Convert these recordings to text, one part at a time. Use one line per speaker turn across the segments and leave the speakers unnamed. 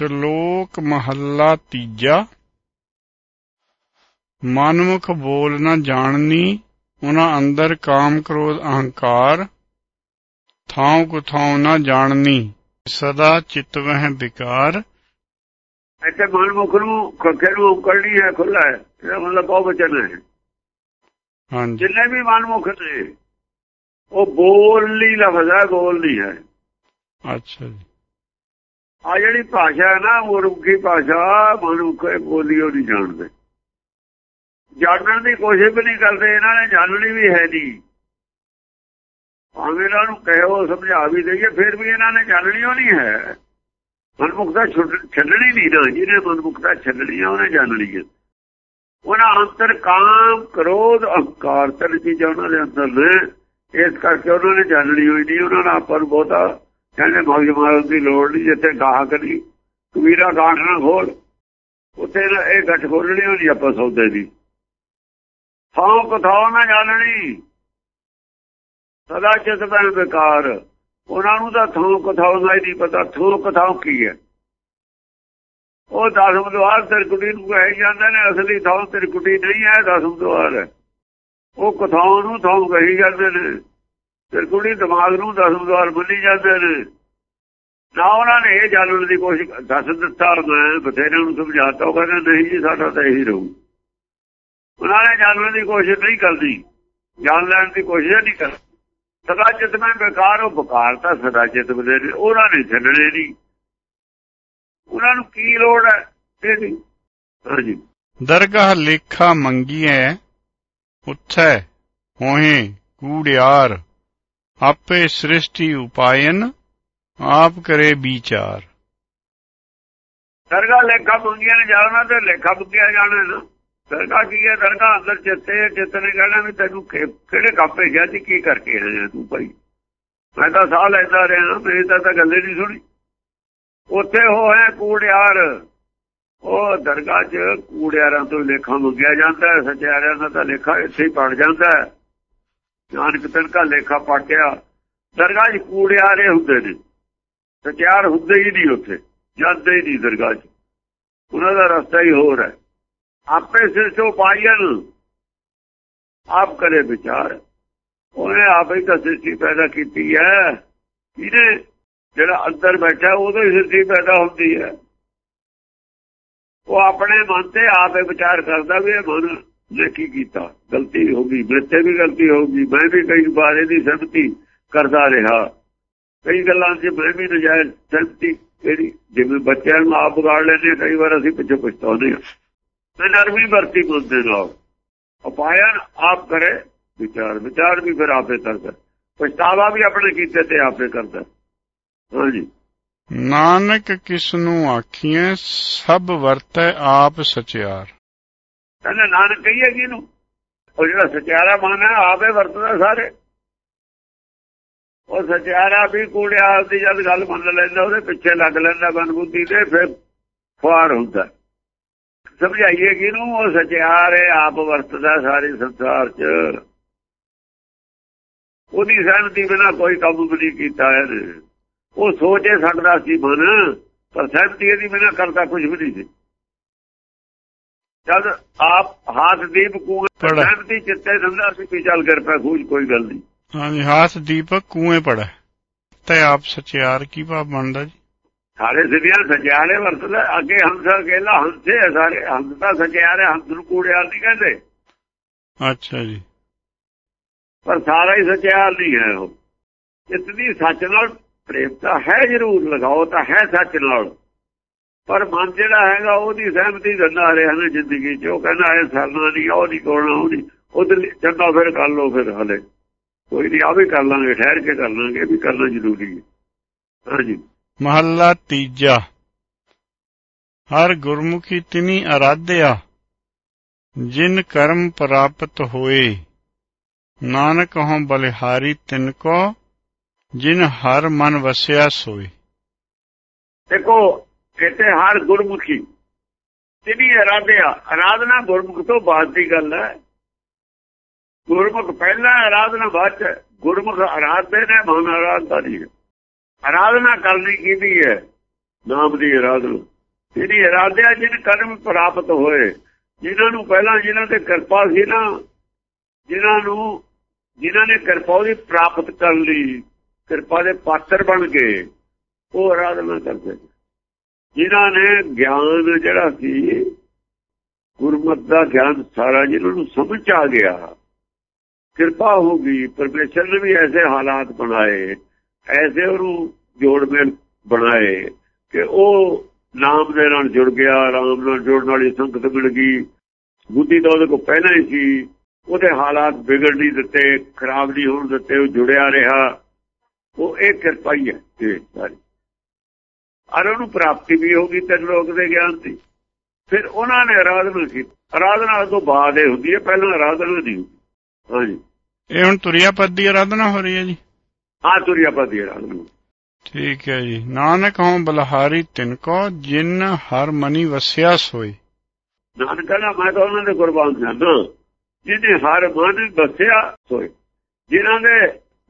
ਸ਼ਲੋਕ ਮਹੱਲਾ ਤੀਜਾ। ਮਨਮੁਖ ਬੋਲ ਨਾ ਜਾਣਨੀ ਉਹਨਾਂ ਅੰਦਰ ਕਾਮ ਕ੍ਰੋਧ ਅਹੰਕਾਰ। ਥਾਉ ਕੁਥਾਉ ਨਾ ਜਾਣਨੀ ਸਦਾ ਚਿਤ ਵਹਿ ਵਿਕਾਰ।
ਇੱਥੇ ਮਨਮੁਖ ਨੂੰ ਖੱਕੇ ਨੂੰ ਉਕੜਨੀ ਹੈ ਖੁੱਲਾ ਹੈ। ਇਹਦਾ ਮਤਲਬ ਬਹੁਤ ਵਚਨ ਹੈ।
ਹਾਂਜੀ।
ਜਿੰਨੇ ਵੀ ਮਨਮੁਖ ਨੇ ਉਹ ਬੋਲੀ ਲਫ਼ਜ਼ ਹੈ ਬੋਲ ਨਹੀਂ ਹੈ।
ਅੱਛਾ ਜੀ।
ਆ ਜਿਹੜੀ ਭਾਸ਼ਾ ਹੈ ਨਾ ਮੁਰਖੀ ਭਾਸ਼ਾ, ਮਨੁੱਖ ਇਹ ਬੋਲੀ ਉਹ ਨਹੀਂ ਜਾਣਦੇ। ਜਾਣਨ ਦੀ ਕੋਸ਼ਿਸ਼ ਵੀ ਨਹੀਂ ਕਰਦੇ, ਇਹਨਾਂ ਨੇ ਜਾਣਨੀ ਵੀ ਹੈ ਨਹੀਂ। ਭਾਵੇਂ ਇਹਨਾਂ ਨੂੰ ਕਹਿਓ ਸਮਝਾ ਵੀ ਦਈਏ, ਫਿਰ ਵੀ ਇਹਨਾਂ ਨੇ ਜਾਣਨੀ ਉਹ ਨਹੀਂ ਹੈ। ਮਨਮੁਖਤਾ ਛੱਡਣੀ ਨਹੀਂ ਨਾ, ਜਿਹਨੇ ਮਨਮੁਖਤਾ ਛੱਡਣੀ ਆ, ਉਹਨੇ ਜਾਣਨੀ ਹੈ। ਉਹਨਾਂ ਅੰਤਰ ਕਾਮ, ਕ੍ਰੋਧ, ਅਹੰਕਾਰ ਤਿੰਨ ਚੀਜ਼ਾਂ ਉਹਨਾਂ ਦੇ ਅੰਦਰ ਨੇ। ਇਸ ਕਰਕੇ ਉਹਨਾਂ ਨੇ ਜਾਣਨੀ ਹੋਈ ਨਹੀਂ, ਉਹਨਾਂ ਨਾਲ ਪਰ ਬਹੁਤਾ ਕਹਿੰਦੇ ਮਗਜ ਮਾਰਨ ਦੀ ਲੋੜ ਨਹੀਂ, ਜਿੱਥੇ ਗਾਹਕ ਨਹੀਂ, ਕਬੀਰਾ ਗਾਹਕ ਨਾ ਖੋਲ। ਉੱਥੇ ਇਹ ਗੱਠ ਖੋਲਣੀ ਹੋਣੀ ਆਪਾਂ ਸੌਦੇ ਦੀ। ਥਾਂ ਕਥਾਉ ਨਾ ਜਾਣਣੀ। ਸਦਾ ਚਿਤ ਬੈ ਬੇਕਾਰ। ਉਹਨਾਂ ਨੂੰ ਤਾਂ ਥਾਂ ਕਥਾਉ ਦਾ ਹੀ ਨਹੀਂ ਪਤਾ, ਥਾਂ ਕਥਾਉ ਕੀ ਹੈ। ਉਹ ਦਸਮ ਦੁਆਰ ਤਿਰਕੁਟੀ ਨੂੰ ਕਹੇ ਜਾਂਦੇ ਨੇ, ਅਸਲੀ ਥਾਂ ਤਿਰਕੁਟੀ ਨਹੀਂ ਹੈ, ਦਸਮ ਦੁਆਰ ਹੈ। ਉਹ ਕਥਾਉ ਨੂੰ ਥਾਂ ਕਹੀ ਜਾਂਦੇ ਨੇ। ਤਿਰਕੁਟੀ ਦਿਮਾਗ ਨੂੰ ਦਸਮ ਦੁਆਰ ਬੰਨੀ ਜਾਂਦੇ ਨੇ। ਨਾ ਉਹਨਾਂ ਨੇ ਇਹ ਜਾਣਨ ਦੀ ਕੋਸ਼ਿਸ਼ ਦੱਸ ਦਿੱਤਾ, ਮੈਂ ਬਥੇਰੇ ਨੂੰ ਸਮਝਾਤਾ, ਉਹ ਕਹਿੰਦੇ, ਨਹੀਂ ਜੀ, ਸਾਡਾ ਤਾਂ ਇਹੀ ਰਹੂ ਉਹਨਾਂ ਨੇ ਜਾਣਨ ਦੀ ਕੋਸ਼ਿਸ਼ ਨਹੀਂ ਕਰਦੀ। ਜਾਣ ਲੈਣ ਦੀ ਕੋਸ਼ਿਸ਼ ਨਹੀਂ ਕਰਦੀ। ਸਦਾ ਚਿਤ ਮੈਂ ਬੇਕਾਰ, ਉਹ ਬਕਾਰ ਤਾਂ ਸਦਾ ਚਿਤ ਬਦੇ ਉਹਨਾਂ ਨੇ ਛੱਡਣੇ ਨਹੀਂ। ਉਹਨਾਂ ਨੂੰ ਕੀ ਲੋੜ ਹੈ? ਇਹਦੀ ਹਾਂਜੀ।
ਦਰਗਾਹ ਲੇਖਾ ਮੰਗੀਐ ਉੱਥੈ ਹੋਏ ਕੂੜਿਆਰ। ਆਪੇ ਸ੍ਰਿਸ਼ਟੀ ਉਪਾਇਨ, ਆਪ ਕਰੇ ਵਿਚਾਰ।
ਦਰਗਾਹ ਲੇਖਾ ਮੰਗੀਆਂ ਨੇ ਜਾਣਾ ਤੇ ਲੇਖਾ ਮੰਗਿਆ ਜਾਣਾ ਨਾ। ਦਰਗਾਹ ਕੀ ਹੈ? ਦਰਗਾ ਅੰਦਰ ਚਿੱਤੇ ਚਿੱਤ ਕਹਿਣਾ ਵੀ ਤੈਨੂੰ ਕਿਹੜੇ ਕੰਮ ਭੇਜਿਆ ਸੀ, ਕੀ ਕਰਕੇ ਆਇਆ ਤੂੰ ਭਾਈ? ਮੈਂ ਤਾਂ ਸਾਹ ਲੈਂਦਾ ਰਿਹਾ, ਮੇਰੀ ਤਾਂ ਤਾਂ ਗੱਲੇ ਨਹੀਂ ਸੁਣੀ। ਉੱਥੇ ਹੋਇਆ ਕੂੜਿਆਰ। ਉਹ ਦਰਗਾਹ 'ਚ ਕੂੜਿਆਰਾਂ ਤੋਂ ਲੇਖਾ ਮੰਗਿਆ ਜਾਂਦਾ ਹੈ, ਸੱਚਿਆਰਿਆਂ ਦਾ ਤਾਂ ਲੇਖਾ ਇੱਥੇ ਹੀ ਪੜ ਜਾਂਦਾ ਹੈ। ਨਾਨਕ ਤਿਨਕਾ ਲੇਖਾ ਪਾਟਿਆ ਦਰਗਾਹ 'ਚ ਕੂੜਿਆਰੇ ਹੁੰਦੇ ਨੇ। ਸਚਿਆਰ ਹੁੰਦੇ ਹੀ ਨਹੀਂ ਉੱਥੇ। ਜਾਂਦੇ ਹੀ ਨਹੀਂ ਦਰਗਾਹ 'ਚ। ਉਹਨਾਂ ਦਾ ਰਸਤਾ ਹੀ ਹੋਰ ਹੈ। ਆਪੇ ਸਿਰ ਤੋਂ ਪਾਇਨ ਆਪ ਕਰੇ ਵਿਚਾਰ। ਉਹਨੇ ਆਪੇ ਤਾਂ ਸ੍ਰਿਸ਼ਟੀ ਪੈਦਾ ਕੀਤੀ ਹੈ। ਇਹਨੇ ਜਿਹੜਾ ਅੰਦਰ ਬੈਠਾ, ਉਹਦੇ ਸ੍ਰਿਸ਼ਟੀ ਪੈਦਾ ਹੁੰਦੀ ਹੈ। ਉਹ ਆਪਣੇ ਮਨ ਤੇ ਆਪੇ ਵਿਚਾਰ ਕਰਦਾ ਵੀ ਇਹ ਮਨ ਨੇ ਕੀ ਕੀਤਾ? ਗਲਤੀ ਹੋ ਗਈ ਮੇਰੇ ਵੀ ਗਲਤੀ ਹੋ ਗਈ। ਮੈਂ ਵੀ ਕਈ ਵਾਰ ਇਹਦੀ ਸਹਿਮਤੀ ਕਰਦਾ ਰਿਹਾ। ਕਈ ਗੱਲਾਂ 'ਚ ਮੈਂ ਵੀ ਨਜਾਇਜ਼ ਸਹਿਮਤੀ ਜਿਹੜੀ ਜਿਵੇਂ ਬੱਚਿਆਂ ਨੂੰ ਆਪ ਵਿਗਾੜ ਲੈਂਦੇ ਕਈ ਵਾਰ ਅਸੀਂ ਪਿੱਛੇ ਪਛਤਾਉਂਦੇ ਹਾਂ। ਤੇ ਨਰਮੀ ਵਰਤੀ ਬੁੱਧੇ ਨਾਲ ਉਪਾਇਨ ਆਪ ਕਰੇ, ਵਿਚਾਰ ਵਿਚਾਰ ਵੀ ਫਿਰ ਆਪੇ ਕਰਦਾ। ਪਛਤਾਵਾ ਵੀ ਆਪਣੇ ਕੀਤੇ ਤੇ ਆਪੇ ਕਰਦਾ। ਹਾਂਜੀ।
ਨਾਨਕ ਕਿਸ ਨੂੰ ਆਖੀਐ, ਸਭ ਵਰਤੈ ਆਪ ਸਚਿਆਰ।
ਕਹਿੰਦੇ, ਨਾਨਕ ਕਹੀਏ ਕਿ ਨੂੰ ਉਹ ਜਿਹੜਾ ਸਚਿਆਰਾ ਮਨ ਹੈ, ਆਪੇ ਵਰਤਦਾ ਸਾਰੇ। ਉਹ ਸਚਿਆਰਾ ਵੀ ਕੂੜਿਆ ਦੀ ਜਦ ਗੱਲ ਮੰਨ ਲੈਂਦਾ, ਉਹਦੇ ਪਿੱਛੇ ਲੱਗ ਲੈਂਦਾ ਬਨਬੁੱਧੀ ਤੇ, ਫਿਰ ਫੁਆਰ ਹੁੰਦਾ। ਸਮਝਾਈਏ ਕਿ ਨੂੰ ਉਹ ਸਚਿਆਰ ਆਪ ਵਰਤਦਾ ਸਾਰੇ ਸੰਸਾਰ 'ਚ। ਉਹਦੀ ਸਹਿਮਤੀ ਬਿਨਾ ਕੋਈ ਕੰਮ ਨਹੀਂ ਕੀਤਾ ਹੈ ਉਹ ਸੋਚੇ ਸਕਦਾ ਸੀ ਮਨ, ਪਰ ਸਹਿਮਤੀ ਇਹਦੀ ਬਿਨਾ ਕਰਦਾ ਕੁਝ ਵੀ ਨਹੀਂ ਸੀ। ਜਦ ਆਪ ਹਾਥ ਦੀਪ ਕੂਏ ਸਹਿਮਤੀ ਚਿੱਤੇ ਸੰਦਾ ਸੀ ਕਿ ਚੱਲ ਕਰ ਪੈ ਖੂਜ ਕੋਈ ਗੱਲ ਨਹੀਂ।
ਹਾਂਜੀ ਹਾਥ ਦੀਪਕ ਕੂਏ ਪੜਾ ਤੇ ਆਪ ਸਚਿਆਰ ਕੀ ਭਾਵ ਬਣਦਾ ਜੀ?
ਸਾਰੇ ਸਿੱਧਿਆਂ ਸਚਿਆਰੇ ਵਰਤਦਾ ਅੱਗੇ ਹੰਸ ਅਕੇਲਾ ਹੰਸੇ ਸਾਰੇ। ਹੰਸ ਤਾਂ ਸਚਿਆਰੇ ਹੰਸ ਨੂੰ ਕੂੜਿਆਰ ਨਹੀਂ ਕਹਿੰਦੇ।
ਅੱਛਾ ਜੀ।
ਪਰ ਸਾਰਾ ਹੀ ਸਚਿਆਰ ਨਹੀਂ ਹੈ ਉਹ। ਇਤਨੀ ਸੱਚ ਨਾਲ ਪ੍ਰੇਮ ਤਾਂ ਹੈ ਜ਼ਰੂਰ ਲਗਾਓ ਤਾਂ ਹੈ ਸੱਚ ਨਾਲ। ਪਰ ਮਨ ਜਿਹੜਾ ਹੈਗਾ ਉਹਦੀ ਸਹਿਮਤੀ ਦਿੰਦਾ ਰਿਹਾ ਨੇ ਜ਼ਿੰਦਗੀ 'ਚ। ਉਹ ਕਹਿੰਦਾ ਇਹ ਸਰਨਾ ਨਹੀਂ ਉਹ ਨਹੀਂ ਕੋਣਾ ਉਹ ਨਹੀਂ। ਉਹਦੇ ਚੰਗਾ ਫਿਰ ਕਰ ਲਓ ਫਿਰ ਹਲੇ। ਕੋਈ ਨਹੀਂ ਆ ਵੀ ਕਰ ਲਾਂਗੇ ਠਹਿਰ ਕੇ ਕਰ ਲਾਂਗੇ ਵੀ ਕਰਨਾ ਜ਼ਰੂਰੀ ਹੈ। ਹਾਂਜੀ।
ਮਹੱਲਾ ਤੀਜਾ। ਹਰ ਗੁਰਮੁਖੀ ਤਿਨੀ ਅਰਾਧਿਆ ਜਿਨ ਕਰਮ ਪ੍ਰਾਪਤ ਹੋਏ। ਨਾਨਕ ਹਉ ਬਲਿਹਾਰੀ ਤਿਨ ਕੋ ਜਿਨ ਹਰ ਮਨ ਵਸਿਆ ਸੋਏ।
ਦੇਖੋ ਇੱਥੇ ਹਰ ਗੁਰਮੁਖੀ ਤਿਨੀ ਆਰਾਧਿਆ ਅਰਾਧਨਾ ਗੁਰਮੁਖ ਤੋਂ ਬਾਅਦ ਦੀ ਗੱਲ ਹੈ। ਗੁਰਮੁਖ ਪਹਿਲਾਂ ਆਰਾਧਨਾ ਬਾਅਦ ਚ ਗੁਰਮੁਖ ਆਰਾਧਦੇ ਨੇ ਮਨ ਆਰਾਧਦਾ ਨਹੀਂ ਆਰਾਧਨਾ ਕਰਨੀ ਕਿਹਦੀ ਹੈ? ਨਾਮ ਦੀ ਅਰਾਧਨਾ। ਜਿਹੜੀ ਅਰਾਧਿਆ ਜਿਨ ਕਰਮ ਪ੍ਰਾਪਤ ਹੋਏ, ਜਿਨ੍ਹਾਂ ਨੂੰ ਪਹਿਲਾਂ ਜਿਨ੍ਹਾਂ ਤੇ ਕਿਰਪਾ ਸੀ ਨਾ, ਜਿਨ੍ਹਾਂ ਨੂੰ, ਜਿਨ੍ਹਾਂ ਨੇ ਕਿਰਪਾ ਉਹਦੀ ਪ੍ਰਾਪਤ ਕਰ ਲਈ, ਕਿਰਪਾ ਦੇ ਪਾਤਰ ਬਣ ਗਏ, ਉਹ ਅਰਾਧਨਾ ਕਰਦੇ ਜਿਨ੍ਹਾਂ ਨੇ ਗਿਆਨ ਜਿਹੜਾ ਸੀ, ਗੁਰਮਤ ਦਾ ਗਿਆਨ ਸਾਰਾ ਜਿਹਨਾਂ ਨੂੰ ਸਮਝ ਆ ਗਿਆ, ਕਿਰਪਾ ਹੋ ਗਈ, ਪਰਮੇਸ਼ਰ ਨੇ ਵੀ ਐਸੇ ਹਾਲਾਤ ਬਣਾਏ, ਐਸੇ ਉਹਨੂੰ ਜੋੜ ਮੇਲ ਬਣਾਏ ਕਿ ਉਹ ਨਾਮ ਦੇ ਨਾਲ ਜੁੜ ਗਿਆ ਰਾਮ ਨਾਲ ਜੁੜਨ ਵਾਲੀ ਸੰਗਤ ਮਿਲ ਗਈ। ਬੁੱਧੀ ਤਾਂ ਉਹਦੇ ਕੋਲ ਪਹਿਲਾਂ ਹੀ ਸੀ, ਉਹਦੇ ਹਾਲਾਤ ਵਿਗੜ ਨਹੀਂ ਦਿੱਤੇ, ਖਰਾਬ ਨਹੀਂ ਹੋਣ ਦਿੱਤੇ, ਉਹ ਜੁੜਿਆ ਰਿਹਾ। ਉਹ ਇਹ ਕਿਰਪਾ ਹੀ ਹੈ, ਇਹ ਸਾਰੀ। ਅਰ ਉਹਨੂੰ ਪ੍ਰਾਪਤੀ ਵੀ ਹੋ ਗਈ ਤਿੰਨ ਲੋਕ ਦੇ ਗਿਆਨ ਦੀ। ਫਿਰ ਉਹਨਾਂ ਨੇ ਆਰਾਧਨਾ ਕੀਤੀ। ਆਰਾਧਨਾ ਤੋਂ ਬਾਅਦ ਇਹ ਹੁੰਦੀ ਹੈ ਪਹਿਲਾਂ ਆਰਾਧਨਾ ਨਹੀਂ ਹਾਂਜੀ।
ਇਹ ਹੁਣ ਤੁਰਿਆ ਪਦ ਦੀ ਆਰਾਧਨਾ ਹੋ ਰਹੀ ਹੈ ਜੀ?
ਆ ਤੁਰਿਆ ਪਦ ਦੀ ਆਰਾਧਨਾ
ਠੀਕ ਹੈ ਜੀ। ਨਾਨਕ ਹਉ ਬਲਹਾਰੀ ਤਿਨ ਕੋ ਜਿਨ ਹਰ ਮਨੀ ਵਸਿਆ ਸੋਈ
ਨਾਨਕ ਕਹਿੰਦਾ ਮੈਂ ਤਾਂ ਉਹਨਾਂ ਦੇ ਕੁਰਬਾਨ ਜਾਂਦਾ ਜਿਹਨੇ ਹਰ ਮਨ ਵਸਿਆ ਸੋਈ ਜਿਨ੍ਹਾਂ ਦੇ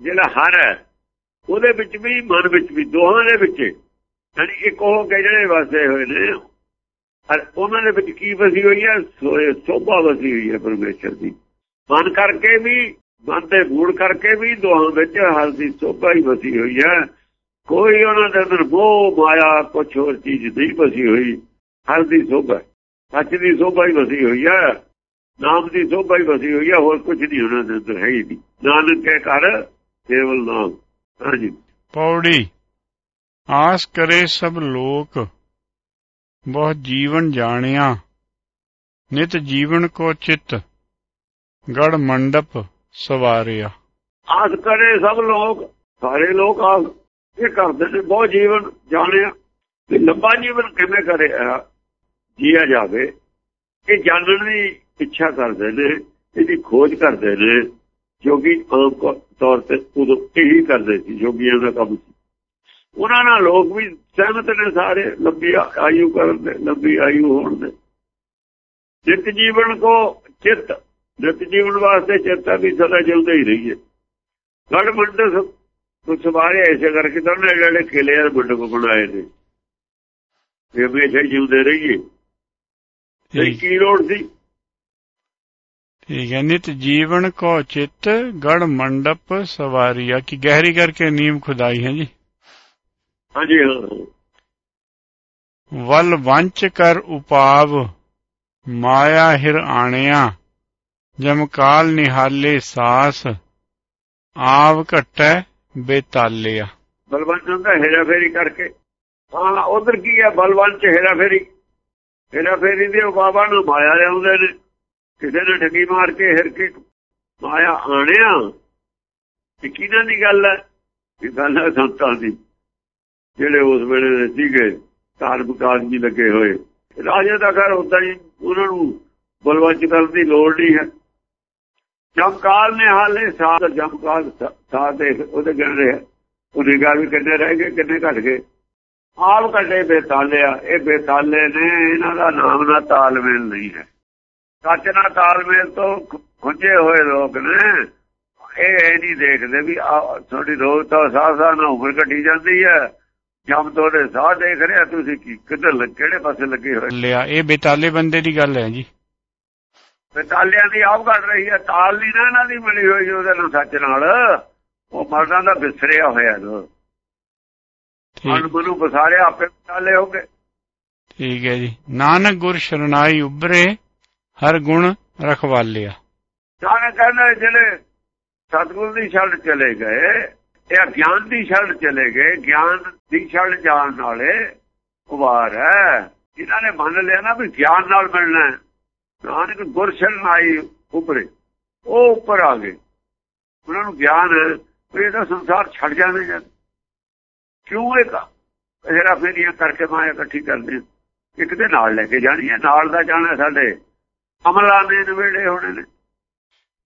ਜਿਹੜਾ ਹਰ ਹੈ ਉਹਦੇ ਵਿੱਚ ਵੀ ਮਨ ਵਿੱਚ ਵੀ ਦੋਹਾਂ ਦੇ ਵਿੱਚ ਯਾਨੀ ਇੱਕ ਉਹ ਜਿਹੜੇ ਵਸੇ ਹੋਏ ਨੇ ਔਰ ਉਹਨਾਂ ਦੇ ਵਿੱਚ ਕੀ ਵਸੀ ਹੋਈ ਹੈ? ਸੋਭਾ ਵਸੀ ਹੋਈ ਹੈ ਪਰਮੇਸ਼ਰ ਦੀ। ਮਨ ਕਰਕੇ ਵੀ, ਮਨ ਦੇ ਗੂੜ ਕਰਕੇ ਵੀ ਦੋਹਾਂ ਵਿੱਚ ਹਰ ਦੀ ਸੋਭਾ ਹੀ ਵਸੀ ਹੋਈ ਹੈ। ਕੋਈ ਉਹਨਾਂ ਦੇ ਅੰਦਰ ਮੋਹ, ਮਾਇਆ, ਕੁਛ ਹੋਰ ਚੀਜ਼ ਨਹੀਂ ਵਸੀ ਹੋਈ। ਹਰ ਦੀ ਸੋਭਾ, ਸੱਚ ਦੀ ਸੋਭਾ ਹੀ ਵਸੀ ਹੋਈ ਹੈ। ਨਾਮ ਦੀ ਸੋਭਾ ਹੀ ਵਸੀ ਹੋਈ ਹੈ, ਹੋਰ ਕੁਝ ਨਹੀਂ ਉਹਨਾਂ ਦੇ ਅੰਦਰ ਹੈ ਹੀ ਨਹੀਂ। ਨਾਨਕ ਕੇ ਕਰ ਕੇਵਲ ਨਾਮ। ਹਾਂਜੀ।
ਪੌੜੀ। ਆਸ ਕਰੇ ਸਭ ਲੋਕ ਬਹੁਤ ਜੀਵਨ ਜਾਣਿਆ, ਨਿਤ ਜੀਵਨ ਕੋ ਚਿਤ, ਗੜ ਮੰਡਪ ਸਵਾਰਿਆ।
ਆਸ ਕਰੇ ਸਭ ਲੋਕ, ਸਾਰੇ ਲੋਕ ਆਸ, ਇਹ ਕਰਦੇ ਨੇ ਬਹੁਤ ਜੀਵਨ ਜਾਣਿਆ। ਕਿ ਲੰਬਾ ਜੀਵਨ ਕਿਵੇਂ ਕਰੇ ਜੀਆ ਜਾਵੇ। ਇਹ ਜਾਣਨ ਦੀ ਇੱਛਾ ਕਰਦੇ ਨੇ, ਇਹਦੀ ਖੋਜ ਕਰਦੇ ਨੇ ਜੋਗੀ ਆਮ ਤੌਰ ਤੇ ਉਦੋਂ ਇਹੀ ਕਰਦੇ ਸੀ, ਜੋਗੀਆਂ ਦਾ ਕੰਮ ਸੀ। ਉਹਨਾਂ ਨਾਲ ਲੋਕ ਵੀ ਸਹਿਮਤ ਨੇ ਸਾਰੇ ਲੰਬੀ ਆਯੂ ਕਰਨ ਦੇ ਲੰਬੀ ਆਯੂ ਹੋਣ ਦੇ। ਜਿਤ ਜੀਵਨ ਕੋ ਚਿੱਤ ਜਿਤ ਜੀਵਨ ਵਾਸਤੇ ਚਿੱਤਾ ਵੀ ਸਦਾ ਜਿਉਂਦਾ ਹੀ ਰਹੀਏ। ਗੜ ਮੰਡ ਕੁਛ ਬਾਰੇ ਐਸੇ ਕਰਕੇ ਤਾਂ ਨੇ ਜਿਹੜੇ ਕਿਲੇ ਆ ਮੰਡ ਕੋ ਬਣਾਏ ਨੇ। ਇਹ ਵੀ ਐਸੇ ਜਿਉਂਦੇ ਰਹੀਏ। ਤੇ ਕੀ ਲੋੜ ਸੀ?
ਠੀਕ ਹੈ ਨਿਤ ਜੀਵਨ ਕੋ ਚਿੱਤ ਗੜ ਮੰਡਪ ਸਵਾਰੀਆ। ਕੀ ਗਹਿਰੀ ਕਰਕੇ ਨੀਮ ਖੁਦਾਈ ਹੈ ਜੀ?
ਹਾਂਜੀ ਹਾਂ।
ਵਲ ਵੰਚ ਕਰ ਉਪਾਵ ਮਾਇਆ ਹਿਰ ਆਣਿਆ ਜਮਕਾਲ ਨਿਹਾਲੇ ਸਾਸ ਆਵ ਘਟੈ ਬੇਤਾਲਿਆ।
ਬਲਵੰਤ ਦਾ ਹੇਰਾ ਫੇਰੀ ਕਰਕੇ। ਹਾਂ ਉਧਰ ਕੀ ਹੈ ਬਲਵੰਤ ਹੇਰਾ ਫੇਰੀ ਹੇਰਾ ਫੇਰੀ ਦੇ ਉਪਾਵਾਂ ਨੂੰ ਮਾਇਆ ਲਿਆਉਂਦੇ ਨੇ। ਕਿਸੇ ਨੇ ਠੱਗੀ ਮਾਰ ਕੇ ਹਿਰ ਕੇ ਮਾਇਆ ਆਣਿਆ। ਇਹ ਕਿਹਨਾਂ ਦੀ ਗੱਲ ਹੈ ਇਹ ਗੱਲ ਹੈ ਸੰਤਾਂ ਦੀ। ਜਿਹੜੇ ਉਸ ਵੇਲੇ ਦੇ ਸੀਗੇ, ਧਾਰਮਿਕ ਆਦਮੀ ਲੱਗੇ ਹੋਏ। ਰਾਜੇ ਦਾ ਘਰ ਹੁੰਦਾ ਹੀ, ਉਹਨਾਂ ਨੂੰ ਬਲਵੰਚ ਕਰਨ ਦੀ ਲੋੜ ਨਹੀਂ ਹੈ। ਜਮਕਾਲ ਨੇ ਹਾਲੇ ਸਾਥ ਜਮਕਾਲ ਸਾਥ ਉਹਦੇ ਗਿਣ ਰਿਹਾ। ਉਹ ਨਿਗਾਹ ਵੀ ਕਿੰਨੇ ਰਹਿ ਗਏ, ਕਿੰਨੇ ਘਟ ਗਏ। ਆਪ ਕੱਢੇ ਬੇਤਾਲਿਆ। ਇਹ ਬੇਤਾਲੇ ਨੇ ਇਹਨਾਂ ਦਾ ਨਾਮ ਨਾਲ ਤਾਲਮੇਲ ਨਹੀਂ ਹੈ। ਸੱਚ ਨਾਲ ਤਾਲਮੇਲ ਤੋਂ ਖੁੰਝੇ ਹੋਏ ਲੋਕ ਨੇ। ਇਹ ਇਹ ਨਹੀਂ ਦੇਖਦੇ ਵੀ ਤੁਹਾਡੀ ਰੋਜ਼ ਤਾਂ ਸਾਹ ਸਾਹ ਨਾਲ ਉਮਰ ਘਟੀ ਜਾਂਦੀ ਹੈ। ਜਮ ਤੋੜੇ ਸਾਹ ਦੇਖ ਰਿਹਾ ਤੁਸੀਂ ਕੀ ਕਿੱਧਰ ਕਿਹੜੇ ਪਾਸੇ ਲੱਗੇ ਹੋਏ?
ਲਿਆ ਇਹ ਬੇਤਾਲੇ ਬੰਦੇ ਦੀ ਗੱਲ ਹੈ ਜੀ।
ਬੇਤਾਲਿਆਂ ਦੀ ਆਪ ਘਟ ਰਹੀ ਹੈ ਤਾਲ ਨਹੀਂ ਨਾ ਇਹਨਾਂ ਦੀ ਮਿਲੀ ਹੋਈ ਉਹਦੇ ਨਾਲ ਸੱਚ ਨਾਲ। ਉਹ ਮਰਦਾਂ ਦਾ ਵਿਸਰਿਆ ਹੋਇਆ ਲੋ ਮਨ ਮਨੂ ਬਸਾਰਿਆ ਆਪੇ ਬੇਤਾਲੇ ਹੋ ਗਏ।
ਠੀਕ ਹੈ ਜੀ। ਨਾਨਕ ਗੁਰ ਸ਼ਰਨਾਈ ਉਬਰੇ ਹਰ ਗੁਣ ਰਖਵਾਲਿਆ।
ਨਾਨਕ ਕਹਿੰਦਾ ਜਿਹੜੇ ਸਤਗੁਰ ਦੀ ਛੱਡ ਚਲੇ ਗਏ ਇਹ ਗਿਆਨ ਦੀ ਛੱਡ ਚਲੇ ਗਏ। ਗਿਆਨ ਦੀ ਛੱਡ ਜਾਣ ਨਾਲੇ ਉਵਾਰ ਹੈ। ਜਿਨ੍ਹਾਂ ਨੇ ਮੰਨ ਲਿਆ ਨਾ ਵੀ ਗਿਆਨ ਨਾਲ ਮਿਲਣਾ ਹੈ। ਨਾਨਕ ਗੁਰਸ਼ਨ ਆਈ ਉਪਰੇ। ਉਹ ਉੱਪਰ ਆ ਗਏ। ਉਹਨਾਂ ਨੂੰ ਗਿਆਨ ਵੀ ਇਹਦਾ ਸੰਸਾਰ ਛੱਡ ਜਾਣੇ ਜਦ ਕਿਉਂ ਇਹ ਇਹਰਾ ਫੇਰੀਆਂ ਕਰਕੇ ਮਾਇਆ ਇਕੱਠੀ ਕਰਦੇ ਇੱਕ ਦੇ ਨਾਲ ਲੈ ਕੇ ਜਾਣੀ ਹੈ, ਨਾਲ ਦਾ ਜਾਣਾ ਸਾਡੇ। ਅਮਲਾਂ ਦੇ ਨਵੇੜੇ ਹੋਣੇ ਨੇ।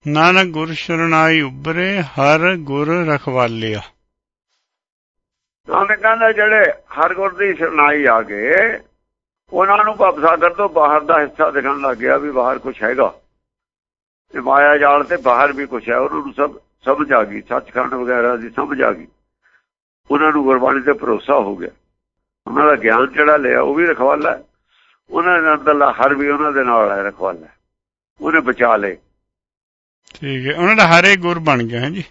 ਨਾਨਕ ਗੁਰ ਸ਼ਰਨਾਈ ਉਬਰੇ ਹਰ ਗੁਰ ਰਖਵਾਲਿਆ।
ਨਾਨਕ ਕਹਿੰਦਾ ਜਿਹੜੇ ਹਰ ਗੁਰ ਦੀ ਸ਼ਰਨਾਈ ਆ ਗਏ ਉਹਨਾਂ ਨੂੰ ਭਵ ਸਾਗਰ ਤੋਂ ਬਾਹਰ ਦਾ ਹਿੱਸਾ ਦਿਖਣ ਲੱਗ ਗਿਆ ਵੀ ਬਾਹਰ ਕੁਝ ਹੈਗਾ। ਤੇ ਮਾਇਆ ਜਾਲ ਤੇ ਬਾਹਰ ਵੀ ਕੁਝ ਹੈ, ਉਹਨਾਂ ਨੂੰ ਸਭ ਸਮਝ ਆ ਗਈ, ਸੱਚਖੰਡ ਵਗੈਰਾ ਦੀ ਸਮਝ ਆ ਗਈ। ਉਹਨਾਂ ਨੂੰ ਗੁਰਬਾਣੀ ਤੇ ਭਰੋਸਾ ਹੋ ਗਿਆ। ਉਹਨਾਂ ਦਾ ਗਿਆਨ ਜਿਹੜਾ ਲਿਆ, ਉਹ ਵੀ ਰਖਵਾਲਾ। ਹੈ। ਉਹਨਾਂ ਦੇ ਅੰਦਰਲਾ ਹਰ ਵੀ ਉਹਨਾਂ ਦੇ ਨਾਲ ਹੈ, ਰਖਵਾਲਾ। ਉਹਨੇ ਬਚਾ ਲਏ।
ਠੀਕ ਹੈ ਉਹਨਾਂ ਦਾ ਹਰੇ ਗੁਰ ਬਣ ਗਿਆ ਹੈ ਜੀ?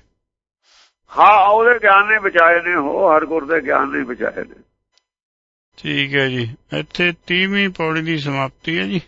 ਹਾਂ ਉਹਦੇ ਗਿਆਨ ਨੇ ਬਚਾਏ ਨੇ ਉਹ ਹਰ ਗੁਰ ਦੇ ਗਿਆਨ ਨੇ ਬਚਾਏ ਨੇ।
ਠੀਕ ਹੈ ਜੀ ਇੱਥੇ 30ਵੀਂ ਪੌੜੀ ਦੀ ਸਮਾਪਤੀ ਹੈ ਜੀ।